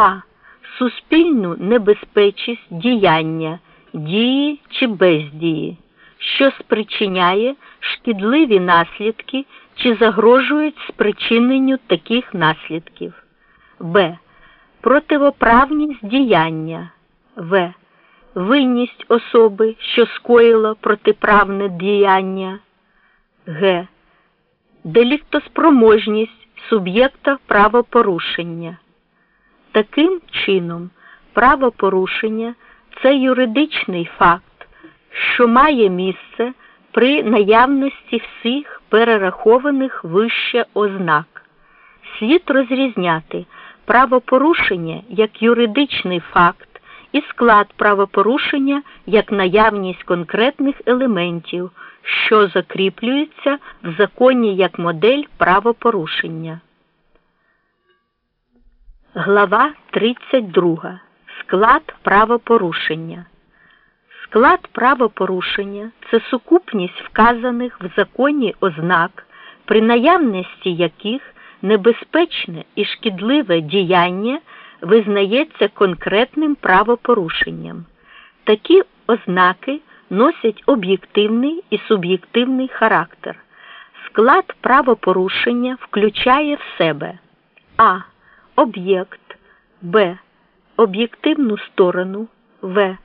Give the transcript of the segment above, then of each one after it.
А. Суспільну небезпечність діяння, дії чи бездії, що спричиняє шкідливі наслідки чи загрожують спричиненню таких наслідків. Б. Противоправність діяння. В. Винність особи, що скоїла протиправне діяння. Г. Деліктоспроможність суб'єкта правопорушення. Таким чином, правопорушення це юридичний факт, що має місце при наявності всіх перерахованих вище ознак. Слід розрізняти правопорушення як юридичний факт і склад правопорушення як наявність конкретних елементів, що закріплюються в законі як модель правопорушення. Глава 32. Склад правопорушення. Склад правопорушення це сукупність вказаних в законі ознак, при наявності яких небезпечне і шкідливе діяння визнається конкретним правопорушенням. Такі ознаки носять об'єктивний і суб'єктивний характер. Склад правопорушення включає в себе а. Об'єкт, Б. Об'єктивну сторону, В.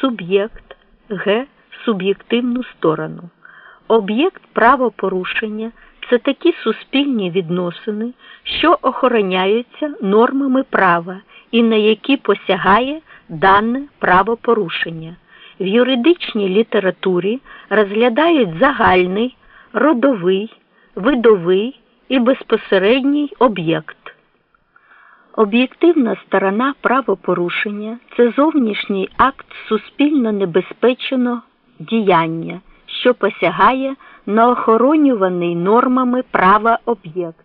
Суб'єкт, Г. Суб'єктивну сторону. Об'єкт правопорушення це такі суспільні відносини, що охороняються нормами права і на які посягає дане правопорушення. В юридичній літературі розглядають загальний, родовий, видовий і безпосередній об'єкт. Об'єктивна сторона правопорушення це зовнішній акт суспільно небезпечного діяння, що посягає на охоронюваний нормами права об'єкт.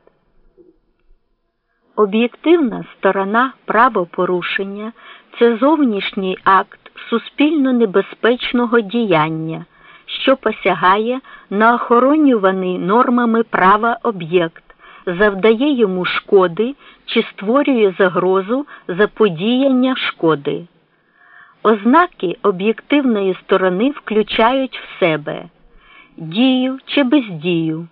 Об'єктивна сторона правопорушення це зовнішній акт суспільно небезпечного діяння, що посягає на охоронюваний нормами права об'єкт, завдає йому шкоди чи створює загрозу заподіяння шкоди. Ознаки об'єктивної сторони включають в себе дію чи бездію,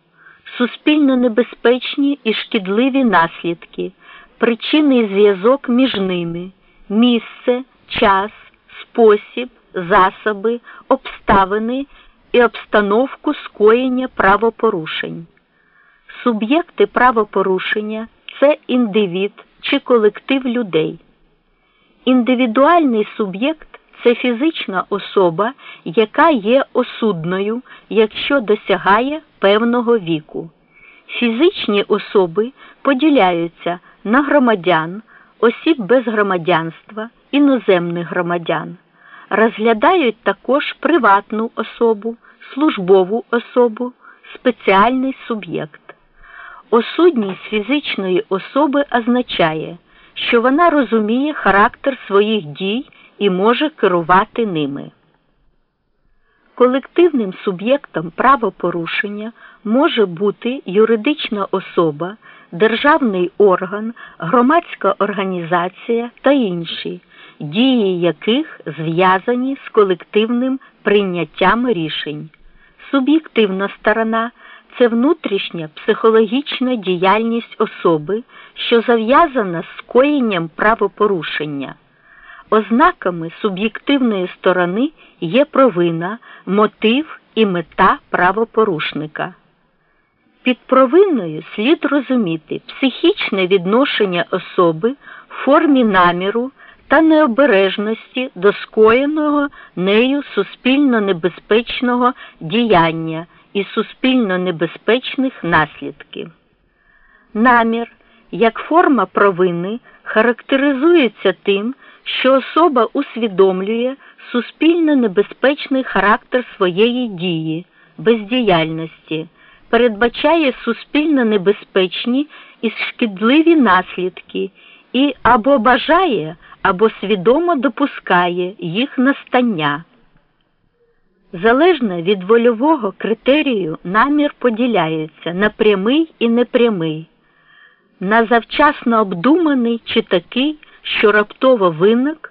суспільно небезпечні і шкідливі наслідки, причинний зв'язок між ними, місце, час, спосіб, засоби, обставини і обстановку скоєння правопорушень. Суб'єкти правопорушення це індивід чи колектив людей. Індивідуальний суб'єкт це фізична особа, яка є осудною, якщо досягає певного віку. Фізичні особи поділяються на громадян, осіб без громадянства, іноземних громадян, розглядають також приватну особу, службову особу, спеціальний суб'єкт. Осудність фізичної особи означає, що вона розуміє характер своїх дій і може керувати ними. Колективним суб'єктом правопорушення може бути юридична особа, державний орган, громадська організація та інші, дії яких зв'язані з колективним прийняттям рішень. Суб'єктивна сторона це внутрішня психологічна діяльність особи, що зав'язана з скоєнням правопорушення. Ознаками суб'єктивної сторони є провина, мотив і мета правопорушника. Під провиною слід розуміти психічне відношення особи в формі наміру та необережності до скоєного нею суспільно небезпечного діяння і суспільно небезпечних наслідків. Намір як форма провини характеризується тим, що особа усвідомлює суспільно небезпечний характер своєї дії, бездіяльності, передбачає суспільно небезпечні і шкідливі наслідки і або бажає, або свідомо допускає їх настання. Залежно від вольового критерію намір поділяється на прямий і непрямий, на завчасно обдуманий чи такий, що раптово виник